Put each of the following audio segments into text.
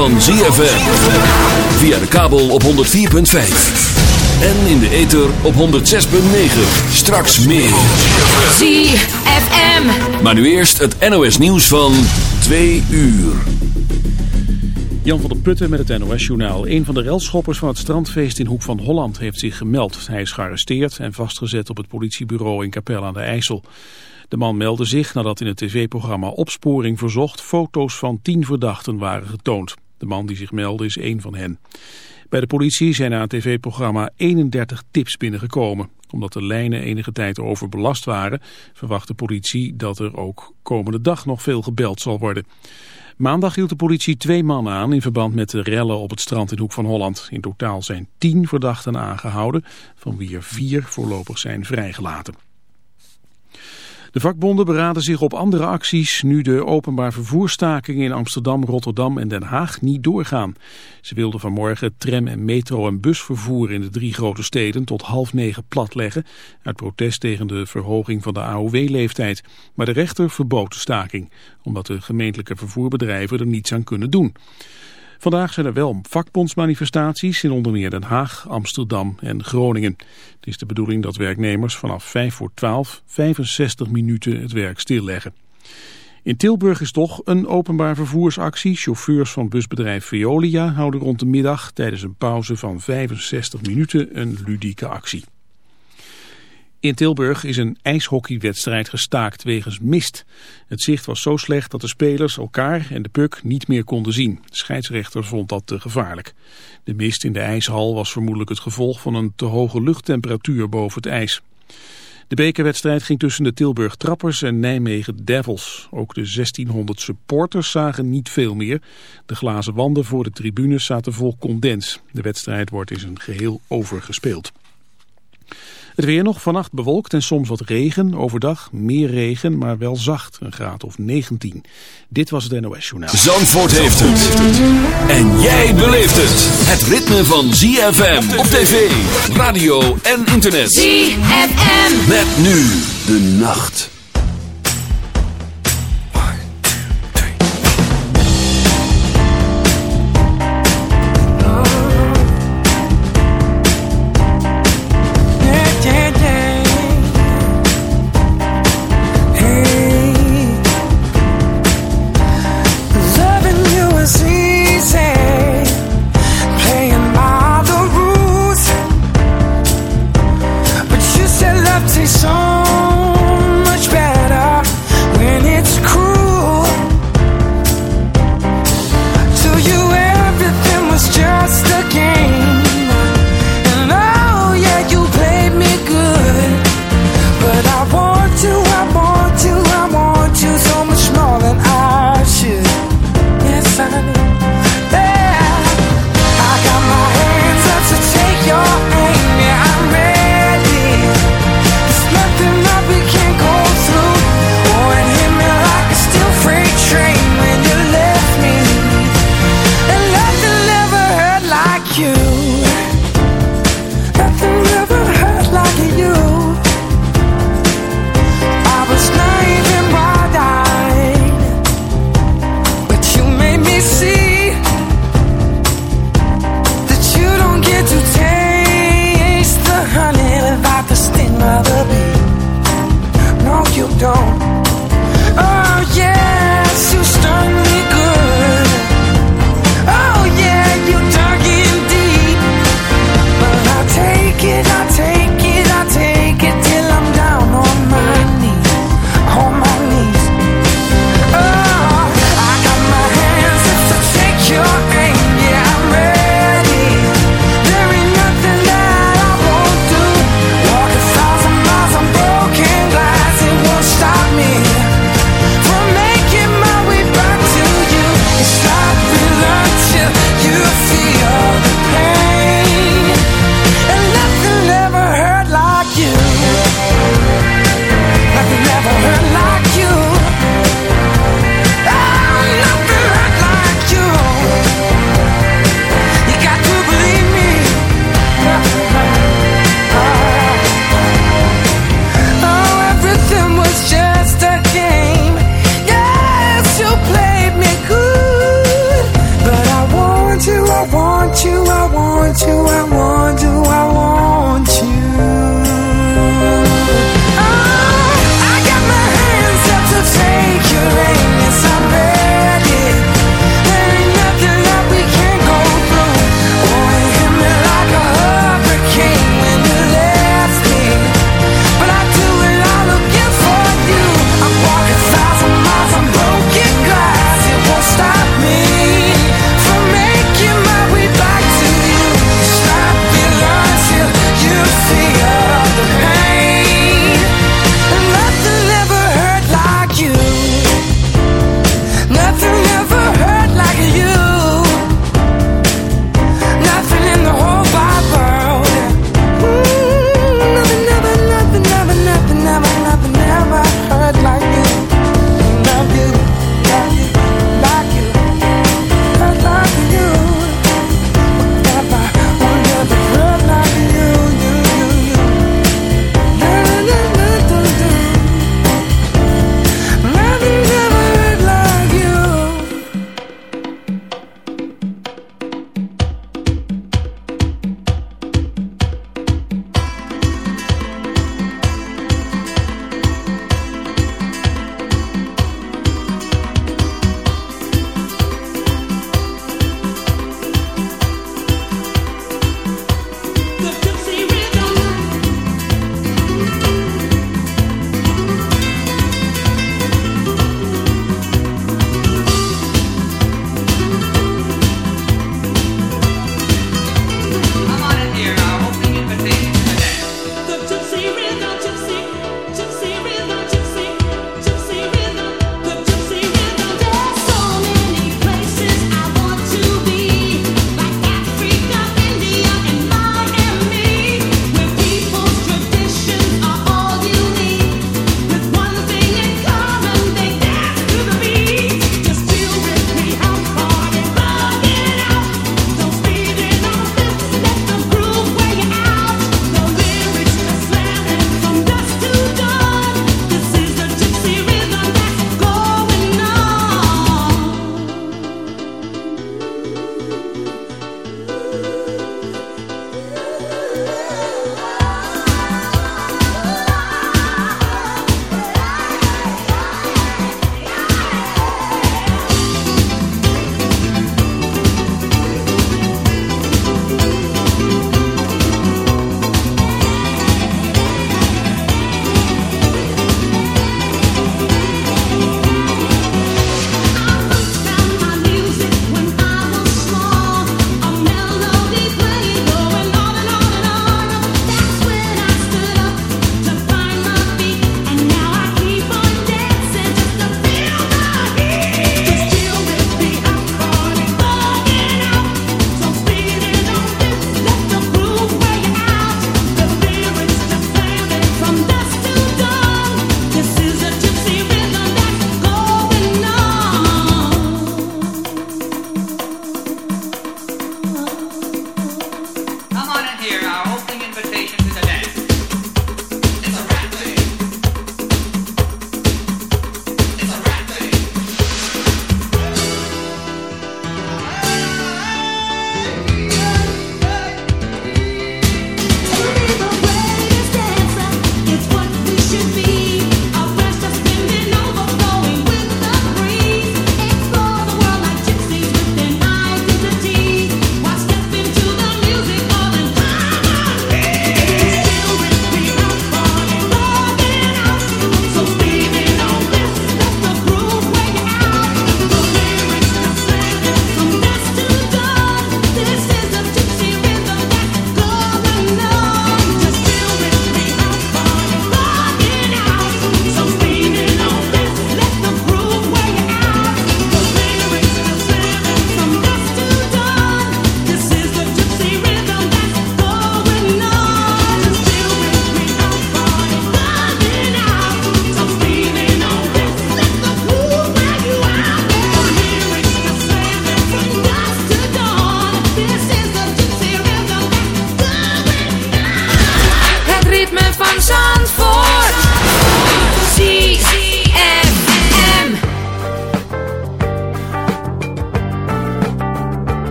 van ZFM. Via de kabel op 104.5. En in de ether op 106.9. Straks meer. ZFM. Maar nu eerst het NOS nieuws van 2 uur. Jan van der Putten met het NOS-journaal. Een van de relschoppers van het strandfeest in Hoek van Holland heeft zich gemeld. Hij is gearresteerd en vastgezet op het politiebureau in Capelle aan de IJssel. De man meldde zich nadat in het tv-programma Opsporing Verzocht foto's van tien verdachten waren getoond. De man die zich meldde is één van hen. Bij de politie zijn na het tv-programma 31 tips binnengekomen. Omdat de lijnen enige tijd overbelast waren, verwacht de politie dat er ook komende dag nog veel gebeld zal worden. Maandag hield de politie twee mannen aan in verband met de rellen op het strand in Hoek van Holland. In totaal zijn tien verdachten aangehouden, van wie er vier voorlopig zijn vrijgelaten. De vakbonden beraden zich op andere acties nu de openbaar vervoerstakingen in Amsterdam, Rotterdam en Den Haag niet doorgaan. Ze wilden vanmorgen tram- en metro- en busvervoer in de drie grote steden tot half negen platleggen uit protest tegen de verhoging van de AOW-leeftijd. Maar de rechter verbood de staking, omdat de gemeentelijke vervoerbedrijven er niets aan kunnen doen. Vandaag zijn er wel vakbondsmanifestaties in onder meer Den Haag, Amsterdam en Groningen. Het is de bedoeling dat werknemers vanaf 5 voor 12 65 minuten het werk stilleggen. In Tilburg is toch een openbaar vervoersactie. Chauffeurs van busbedrijf Veolia houden rond de middag tijdens een pauze van 65 minuten een ludieke actie. In Tilburg is een ijshockeywedstrijd gestaakt wegens mist. Het zicht was zo slecht dat de spelers elkaar en de puk niet meer konden zien. De scheidsrechter vond dat te gevaarlijk. De mist in de ijshal was vermoedelijk het gevolg van een te hoge luchttemperatuur boven het ijs. De bekerwedstrijd ging tussen de Tilburg Trappers en Nijmegen Devils. Ook de 1600 supporters zagen niet veel meer. De glazen wanden voor de tribunes zaten vol condens. De wedstrijd wordt in zijn geheel overgespeeld. Het weer nog vannacht bewolkt en soms wat regen. Overdag meer regen, maar wel zacht. Een graad of 19. Dit was het NOS Journaal. Zandvoort heeft het. En jij beleeft het. Het ritme van ZFM op tv, radio en internet. ZFM. Met nu de nacht.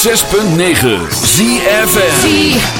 106.9 ZFN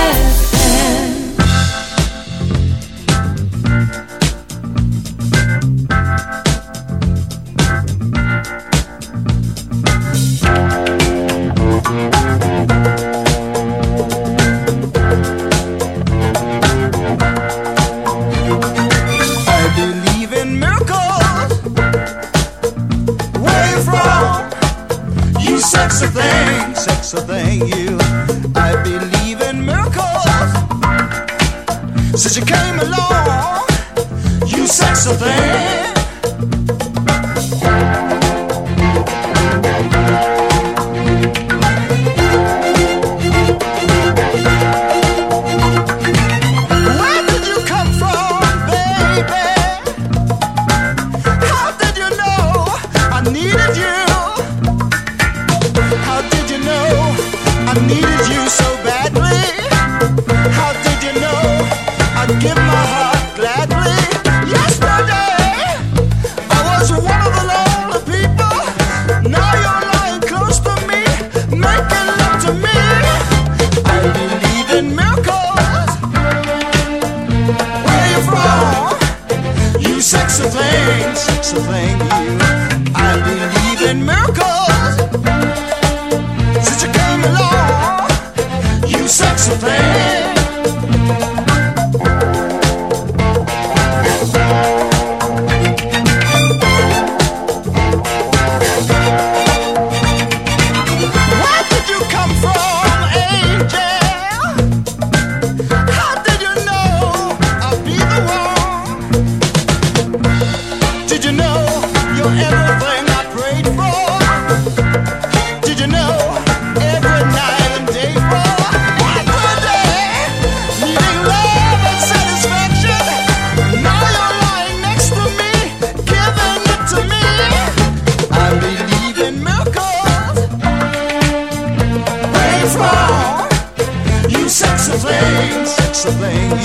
Pennsylvania.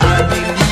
I mean,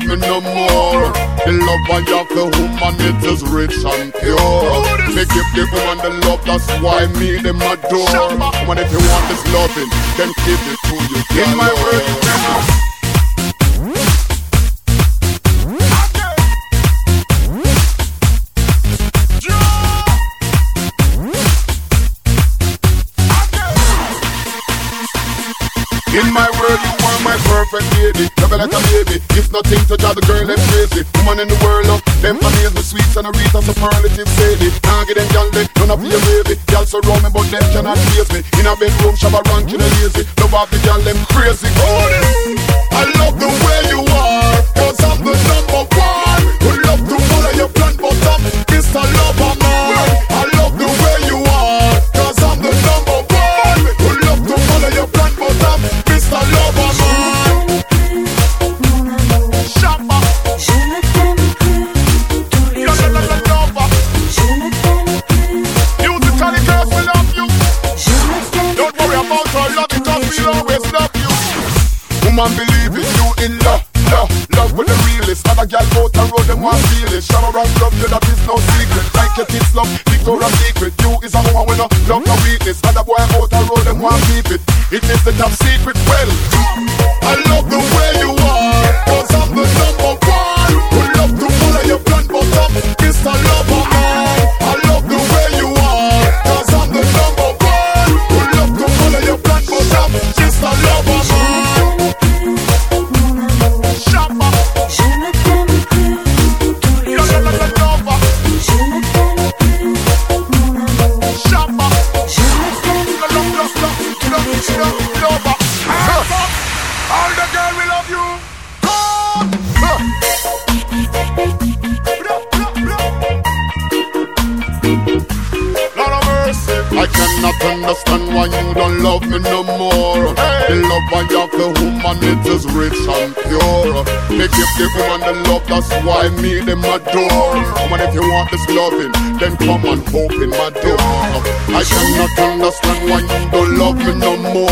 love me no more. The love I have the woman, it is rich and pure. Me give the woman the love, that's why me them adore. Woman, if you want this loving, then give it to you. In my world, Nothing to drive the girl them crazy. Woman in the world up, them amaze me sweet and a read of superlative sadie. Now get them gal they none of your baby. Gal surround me but them cannot chase me. In a bedroom, shabba rank, you know lazy. Love off the gal them crazy. Oh, I love the man believe That's why me them adore. Come on, if you want this loving, then come and open my door. I cannot understand why you don't love me no more.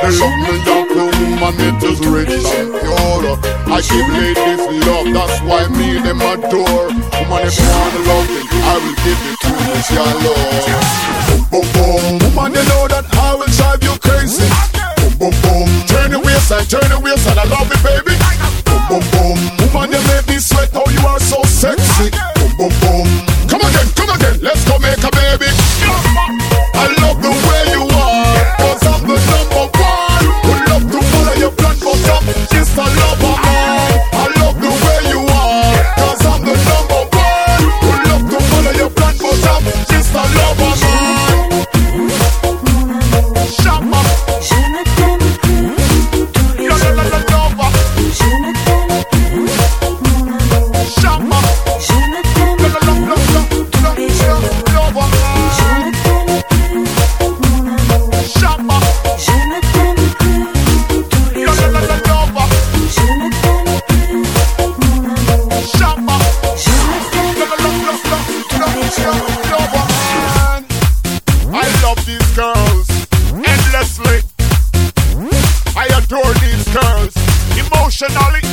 They love me like a woman, it is rich and pure. I give ladies love, that's why me them adore. Come on, if you want the loving, I will give it to you, your love. internationally.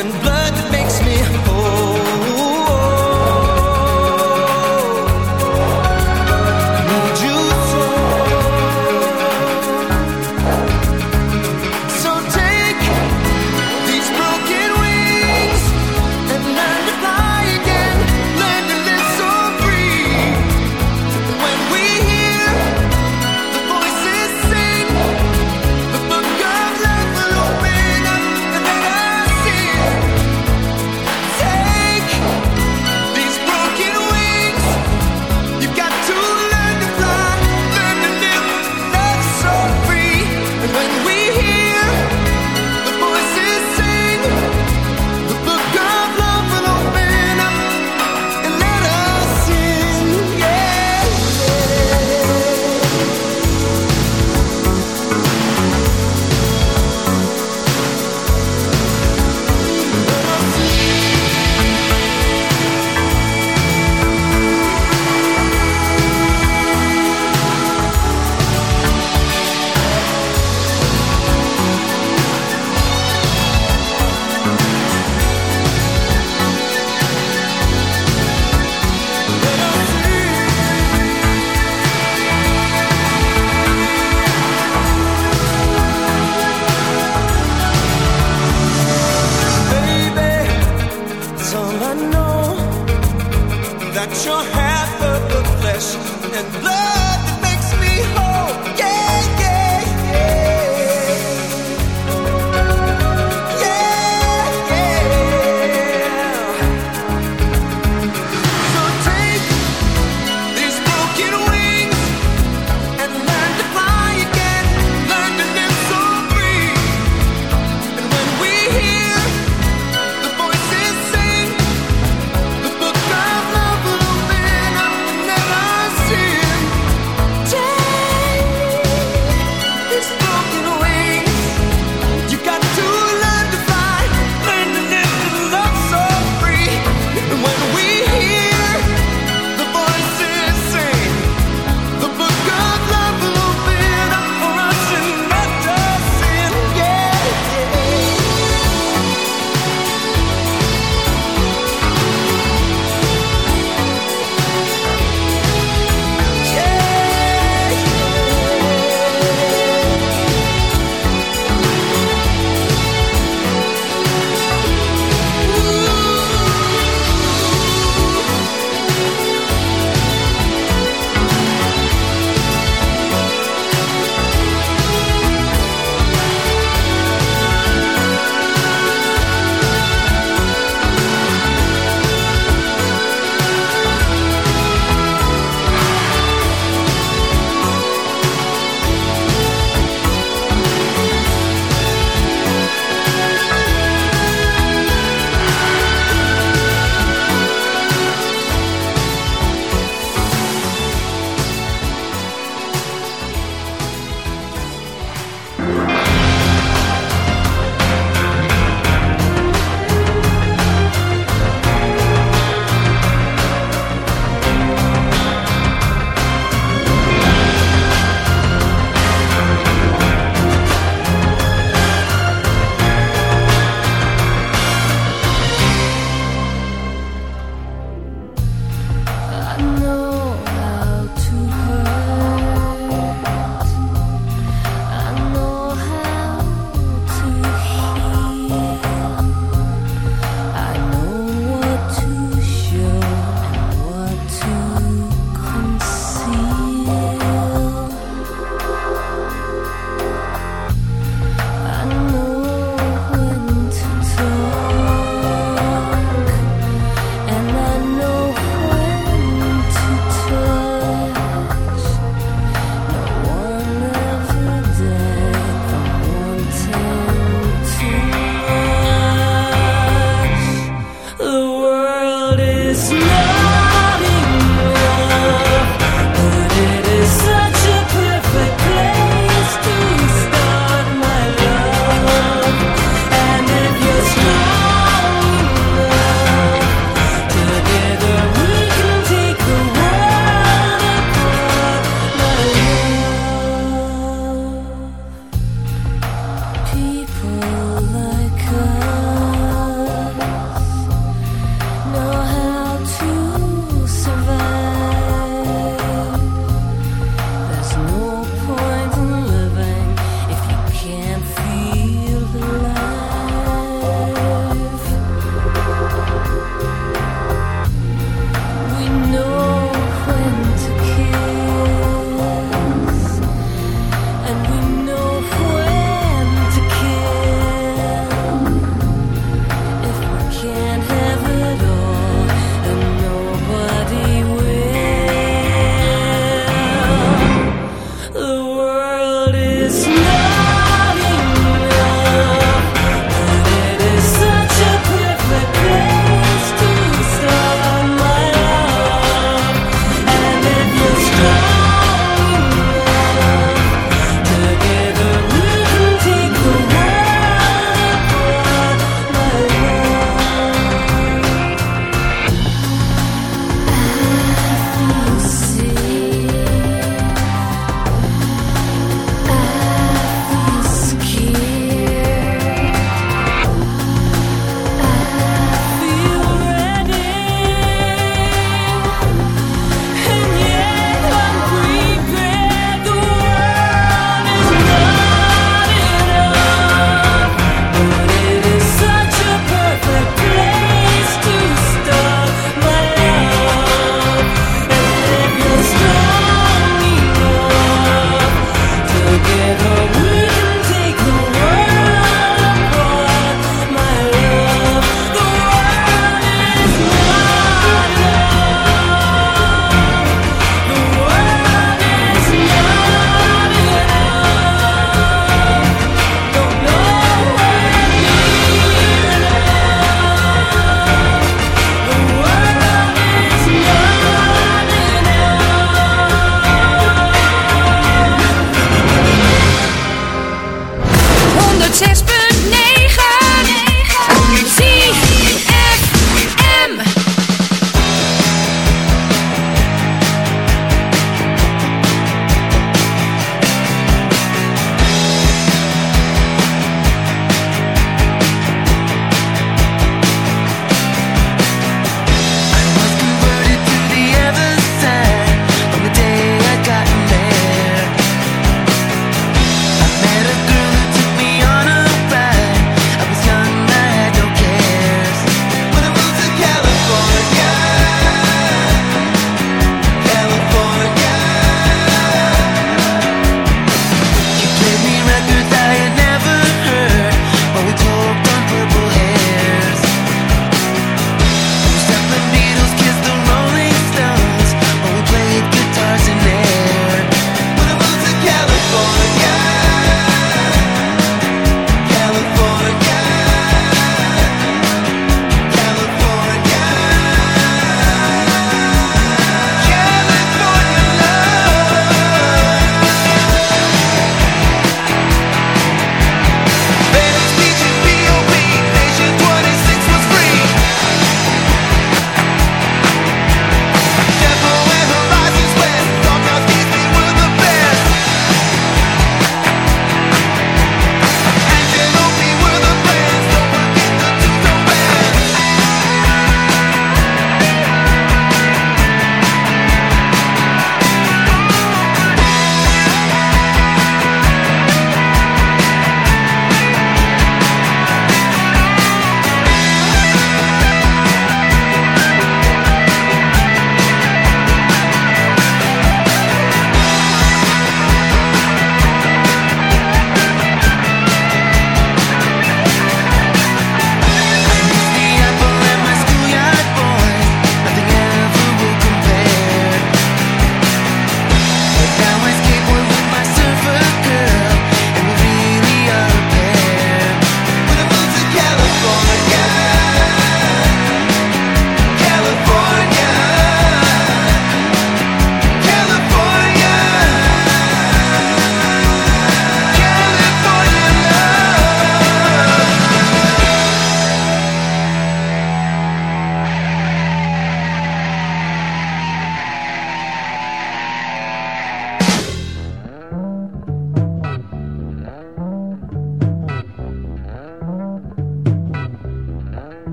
and blood.